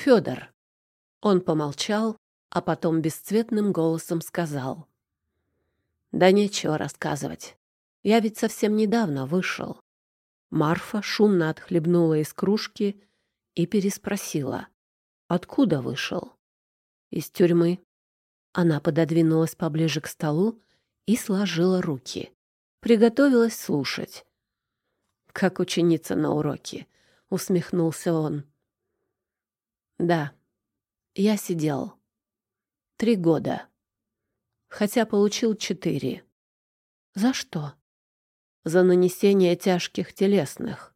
Федор. Он помолчал, а потом бесцветным голосом сказал. Да нечего рассказывать. Я ведь совсем недавно вышел. Марфа шумно отхлебнула из кружки и переспросила. Откуда вышел? Из тюрьмы. Она пододвинулась поближе к столу и сложила руки. Приготовилась слушать. Как ученица на уроке, усмехнулся он. Да, я сидел. Три года. Хотя получил четыре. За что? За нанесение тяжких телесных.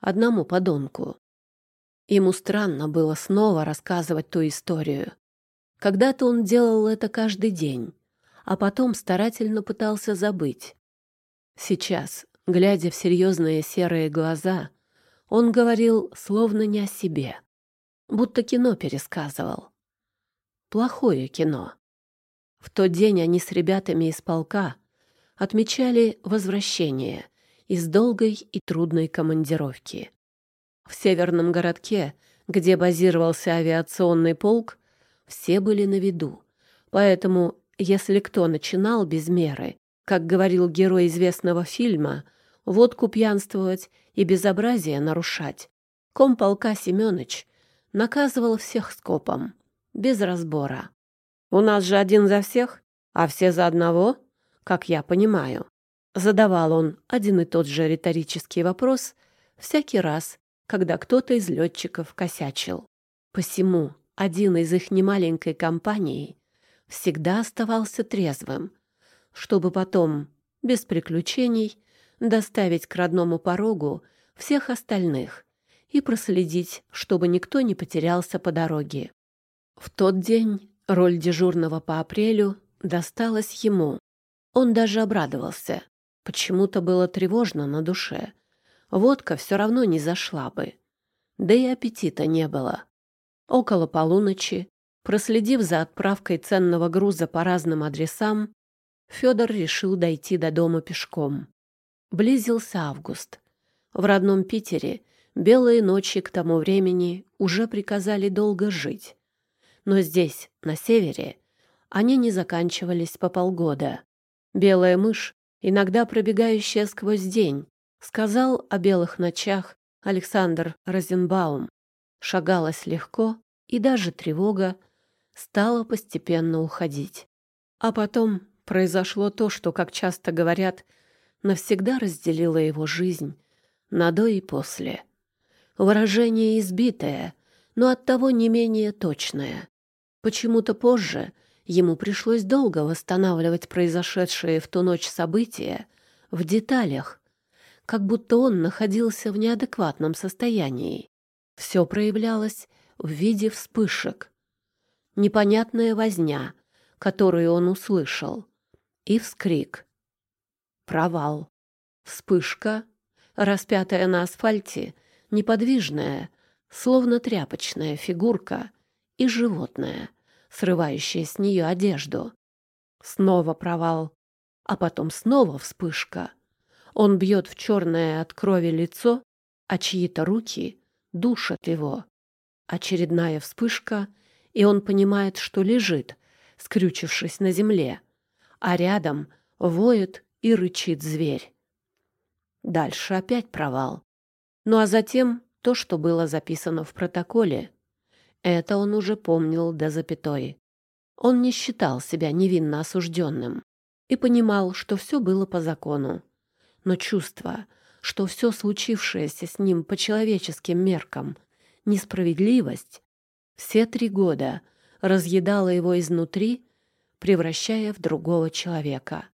Одному подонку. Ему странно было снова рассказывать ту историю. Когда-то он делал это каждый день, а потом старательно пытался забыть. Сейчас, глядя в серьезные серые глаза, он говорил словно не о себе, будто кино пересказывал. Плохое кино. В тот день они с ребятами из полка отмечали возвращение из долгой и трудной командировки. В северном городке, где базировался авиационный полк, все были на виду. Поэтому, если кто начинал без меры, как говорил герой известного фильма, водку пьянствовать и безобразие нарушать, комполка Семёныч наказывал всех скопом, без разбора. «У нас же один за всех, а все за одного, как я понимаю». Задавал он один и тот же риторический вопрос всякий раз, когда кто-то из летчиков косячил. Посему один из их немаленькой компании всегда оставался трезвым, чтобы потом, без приключений, доставить к родному порогу всех остальных и проследить, чтобы никто не потерялся по дороге. В тот день роль дежурного по апрелю досталась ему. Он даже обрадовался. Почему-то было тревожно на душе. Водка все равно не зашла бы. Да и аппетита не было. Около полуночи, проследив за отправкой ценного груза по разным адресам, Федор решил дойти до дома пешком. Близился август. В родном Питере белые ночи к тому времени уже приказали долго жить. Но здесь, на севере, они не заканчивались по полгода. Белая мышь, иногда пробегающая сквозь день, сказал о белых ночах Александр Розенбаум шагалось легко, и даже тревога стала постепенно уходить. А потом произошло то, что, как часто говорят, навсегда разделило его жизнь на до и после. Выражение избитое, но оттого не менее точное. Почему-то позже ему пришлось долго восстанавливать произошедшие в ту ночь события в деталях, как будто он находился в неадекватном состоянии. Все проявлялось в виде вспышек. Непонятная возня, которую он услышал, и вскрик. Провал. Вспышка, распятая на асфальте, неподвижная, словно тряпочная фигурка, и животное, срывающее с нее одежду. Снова провал, а потом снова вспышка. Он бьет в черное от крови лицо, а чьи-то руки душат его. Очередная вспышка, и он понимает, что лежит, скрючившись на земле, а рядом воет и рычит зверь. Дальше опять провал. Ну а затем то, что было записано в протоколе. Это он уже помнил до запятой. Он не считал себя невинно осужденным и понимал, что все было по закону. Но чувство, что все случившееся с ним по человеческим меркам несправедливость все три года разъедала его изнутри, превращая в другого человека.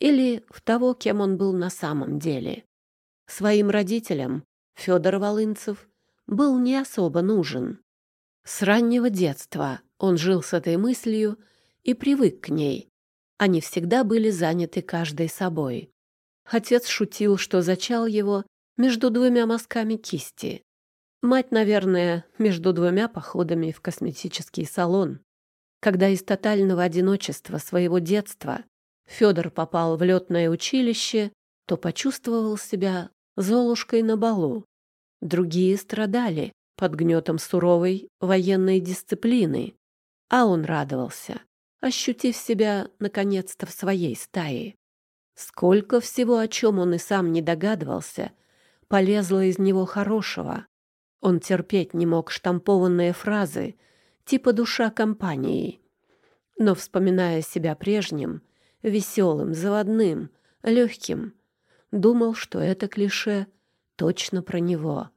Или в того, кем он был на самом деле. Своим родителям Федор Волынцев был не особо нужен. С раннего детства он жил с этой мыслью и привык к ней. Они всегда были заняты каждой собой. Отец шутил, что зачал его между двумя мазками кисти. Мать, наверное, между двумя походами в косметический салон. Когда из тотального одиночества своего детства Федор попал в летное училище, то почувствовал себя золушкой на балу. Другие страдали, под гнетом суровой военной дисциплины. А он радовался, ощутив себя наконец-то в своей стае. Сколько всего, о чем он и сам не догадывался, полезло из него хорошего. Он терпеть не мог штампованные фразы, типа «душа компании». Но, вспоминая себя прежним, веселым, заводным, легким, думал, что это клише точно про него.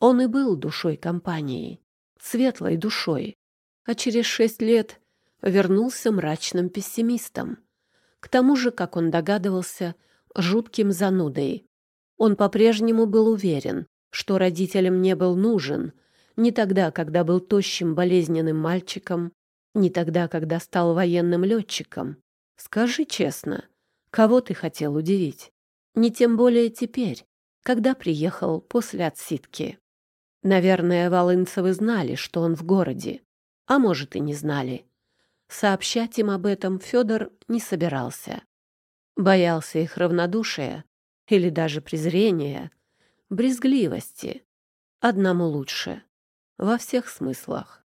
Он и был душой компании, светлой душой, а через шесть лет вернулся мрачным пессимистом. К тому же, как он догадывался, жутким занудой. Он по-прежнему был уверен, что родителям не был нужен, не тогда, когда был тощим болезненным мальчиком, не тогда, когда стал военным летчиком. Скажи честно, кого ты хотел удивить? Не тем более теперь, когда приехал после отсидки. Наверное, Волынцевы знали, что он в городе, а может и не знали. Сообщать им об этом Федор не собирался. Боялся их равнодушия или даже презрения, брезгливости. Одному лучше. Во всех смыслах.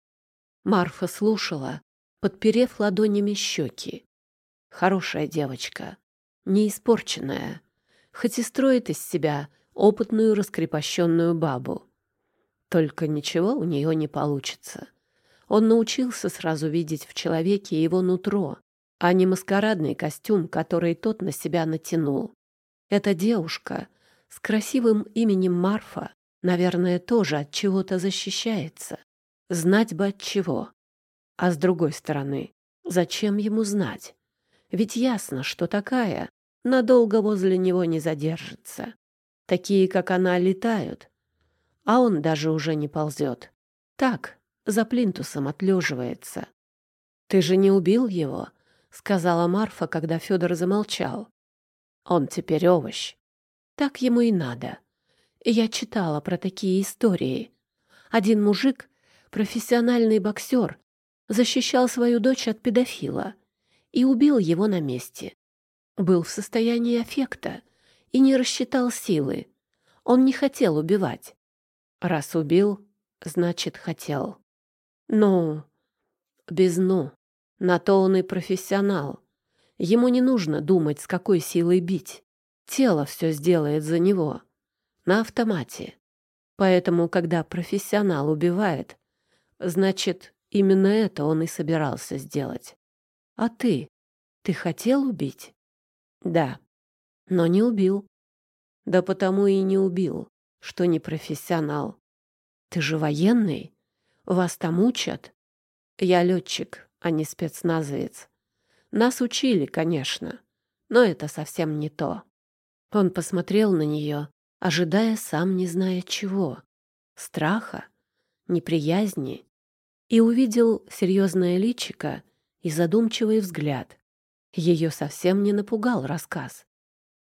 Марфа слушала, подперев ладонями щеки. Хорошая девочка, не испорченная, хоть и строит из себя опытную раскрепощенную бабу. Только ничего у нее не получится. Он научился сразу видеть в человеке его нутро, а не маскарадный костюм, который тот на себя натянул. Эта девушка с красивым именем Марфа, наверное, тоже от чего-то защищается. Знать бы от чего. А с другой стороны, зачем ему знать? Ведь ясно, что такая надолго возле него не задержится. Такие, как она, летают, а он даже уже не ползет. Так, за плинтусом отлеживается. «Ты же не убил его?» — сказала Марфа, когда Федор замолчал. «Он теперь овощ. Так ему и надо. Я читала про такие истории. Один мужик, профессиональный боксер, защищал свою дочь от педофила и убил его на месте. Был в состоянии аффекта и не рассчитал силы. Он не хотел убивать. Раз убил, значит, хотел. Ну, без «ну». На то он и профессионал. Ему не нужно думать, с какой силой бить. Тело все сделает за него. На автомате. Поэтому, когда профессионал убивает, значит, именно это он и собирался сделать. А ты? Ты хотел убить? Да. Но не убил. Да потому и не убил, что не профессионал. Ты же военный? Вас там учат? Я летчик, а не спецназовец. Нас учили, конечно, но это совсем не то. Он посмотрел на нее, ожидая сам не зная чего. Страха, неприязни. И увидел серьезное личико и задумчивый взгляд. Ее совсем не напугал рассказ.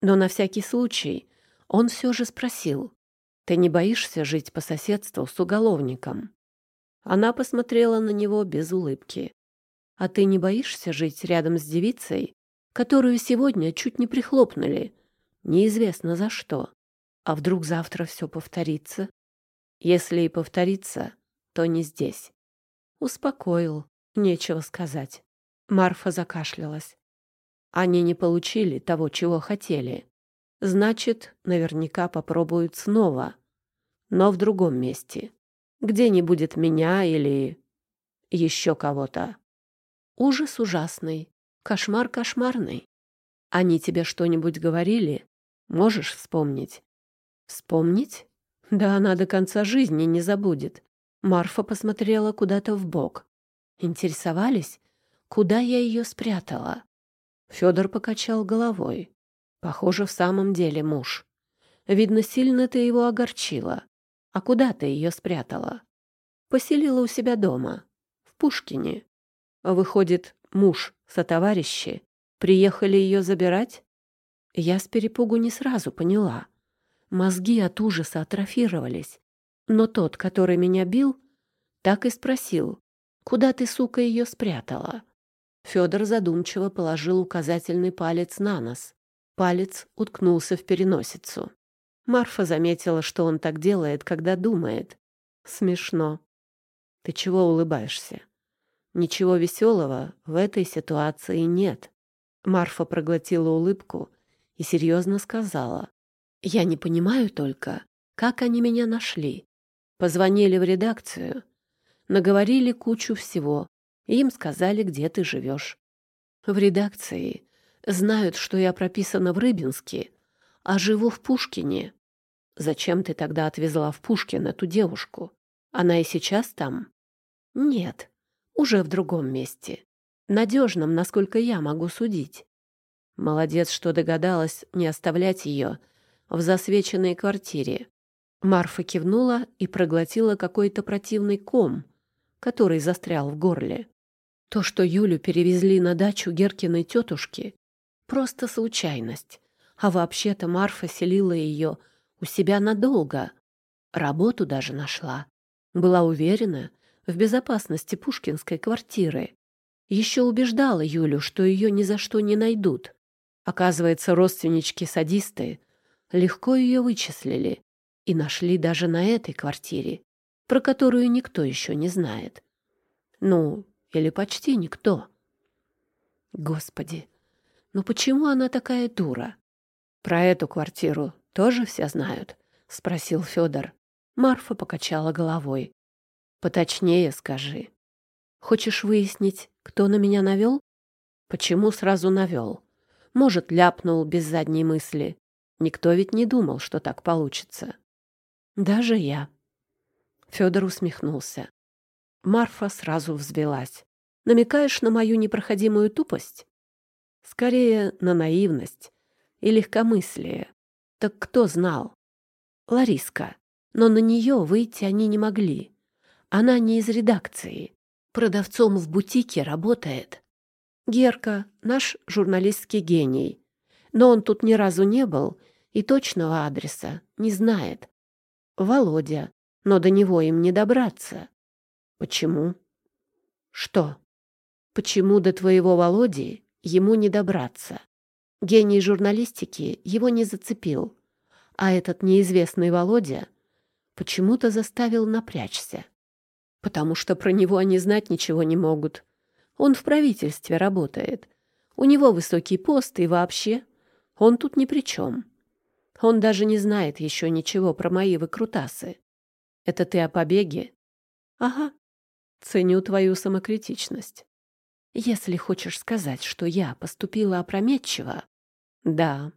Но на всякий случай он все же спросил, «Ты не боишься жить по соседству с уголовником?» Она посмотрела на него без улыбки. «А ты не боишься жить рядом с девицей, которую сегодня чуть не прихлопнули? Неизвестно за что. А вдруг завтра все повторится? Если и повторится, то не здесь». Успокоил, нечего сказать. Марфа закашлялась. Они не получили того, чего хотели. Значит, наверняка попробуют снова, но в другом месте где не будет меня или еще кого-то. Ужас ужасный, кошмар кошмарный. Они тебе что-нибудь говорили? Можешь вспомнить? Вспомнить? Да она до конца жизни не забудет. Марфа посмотрела куда-то в бок. Интересовались, куда я ее спрятала? Федор покачал головой. Похоже, в самом деле муж. Видно, сильно ты его огорчила. А куда ты ее спрятала? Поселила у себя дома, в Пушкине. Выходит, муж сотоварищи приехали ее забирать? Я с перепугу не сразу поняла. Мозги от ужаса атрофировались. Но тот, который меня бил, так и спросил, куда ты, сука, ее спрятала? Федор задумчиво положил указательный палец на нос. Палец уткнулся в переносицу. Марфа заметила, что он так делает, когда думает. Смешно. Ты чего улыбаешься? Ничего веселого в этой ситуации нет. Марфа проглотила улыбку и серьезно сказала. Я не понимаю только, как они меня нашли. Позвонили в редакцию, наговорили кучу всего, им сказали, где ты живешь. В редакции знают, что я прописана в Рыбинске, а живу в Пушкине. Зачем ты тогда отвезла в Пушкин эту девушку? Она и сейчас там? Нет, уже в другом месте. Надежном, насколько я могу судить. Молодец, что догадалась не оставлять ее в засвеченной квартире. Марфа кивнула и проглотила какой-то противный ком, который застрял в горле. То, что Юлю перевезли на дачу Геркиной тетушки, просто случайность. А вообще-то Марфа селила ее у себя надолго. Работу даже нашла. Была уверена в безопасности пушкинской квартиры. Еще убеждала Юлю, что ее ни за что не найдут. Оказывается, родственнички-садисты легко ее вычислили и нашли даже на этой квартире, про которую никто еще не знает. Ну, или почти никто. Господи, ну почему она такая дура? Про эту квартиру тоже все знают? Спросил Федор. Марфа покачала головой. Поточнее скажи. Хочешь выяснить, кто на меня навел? Почему сразу навел? Может, ляпнул без задней мысли. Никто ведь не думал, что так получится. Даже я. Федор усмехнулся. Марфа сразу взвелась. Намекаешь на мою непроходимую тупость? Скорее, на наивность и легкомыслие. Так кто знал? Лариска. Но на нее выйти они не могли. Она не из редакции. Продавцом в бутике работает. Герка — наш журналистский гений. Но он тут ни разу не был и точного адреса не знает. Володя, но до него им не добраться. Почему? Что? Почему до твоего Володи ему не добраться? Гений журналистики его не зацепил, а этот неизвестный Володя почему-то заставил напрячься. Потому что про него они знать ничего не могут. Он в правительстве работает. У него высокий пост и вообще. Он тут ни при чем. Он даже не знает еще ничего про мои выкрутасы. Это ты о побеге? Ага. Ценю твою самокритичность. Если хочешь сказать, что я поступила опрометчиво, да.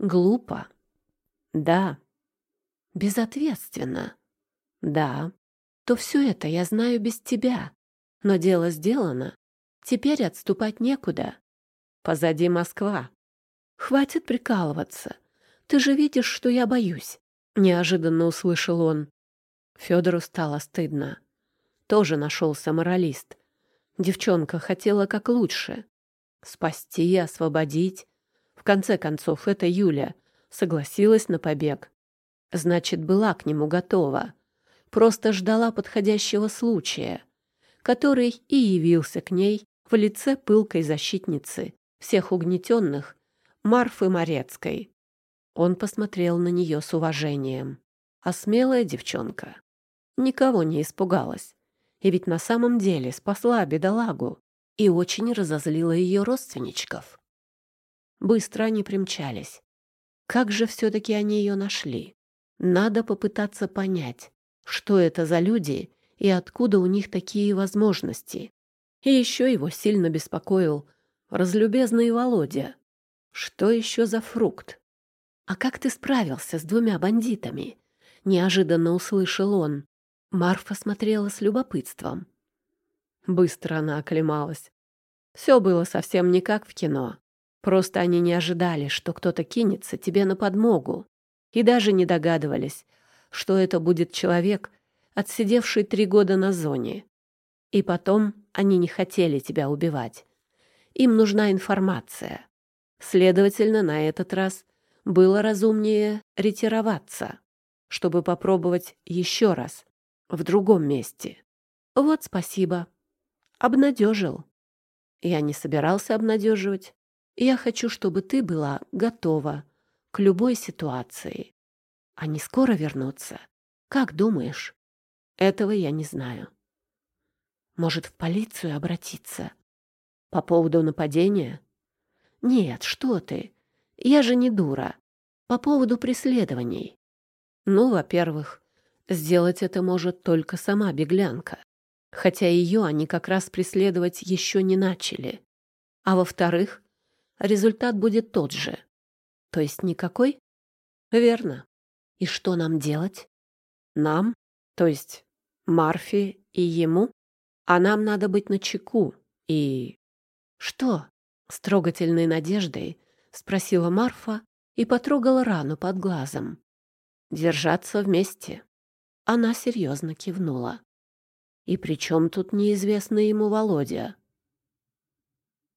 Глупо, да. Безответственно, да. То все это я знаю без тебя. Но дело сделано. Теперь отступать некуда. Позади Москва. Хватит прикалываться. Ты же видишь, что я боюсь. Неожиданно услышал он. Федору стало стыдно. Тоже нашелся моралист. Девчонка хотела как лучше. Спасти, освободить. В конце концов, это Юля согласилась на побег. Значит, была к нему готова. Просто ждала подходящего случая, который и явился к ней в лице пылкой защитницы всех угнетенных Марфы Морецкой. Он посмотрел на нее с уважением. А смелая девчонка никого не испугалась. И ведь на самом деле спасла бедолагу и очень разозлила ее родственничков. Быстро они примчались. Как же все-таки они ее нашли? Надо попытаться понять, что это за люди и откуда у них такие возможности. И еще его сильно беспокоил разлюбезный Володя. Что еще за фрукт? «А как ты справился с двумя бандитами?» — неожиданно услышал он. Марфа смотрела с любопытством. Быстро она оклемалась. Все было совсем не как в кино. Просто они не ожидали, что кто-то кинется тебе на подмогу. И даже не догадывались, что это будет человек, отсидевший три года на зоне. И потом они не хотели тебя убивать. Им нужна информация. Следовательно, на этот раз было разумнее ретироваться, чтобы попробовать еще раз в другом месте. Вот спасибо. Обнадежил. Я не собирался обнадеживать. Я хочу, чтобы ты была готова к любой ситуации. Они скоро вернутся. Как думаешь? Этого я не знаю. Может, в полицию обратиться? По поводу нападения? Нет, что ты. Я же не дура. По поводу преследований. Ну, во-первых, сделать это может только сама беглянка. Хотя ее они как раз преследовать еще не начали. А во-вторых, результат будет тот же. То есть никакой? Верно. И что нам делать? Нам? То есть Марфи и ему? А нам надо быть начеку и... Что? С трогательной надеждой спросила Марфа и потрогала рану под глазом. Держаться вместе. Она серьезно кивнула. И при чем тут неизвестный ему Володя?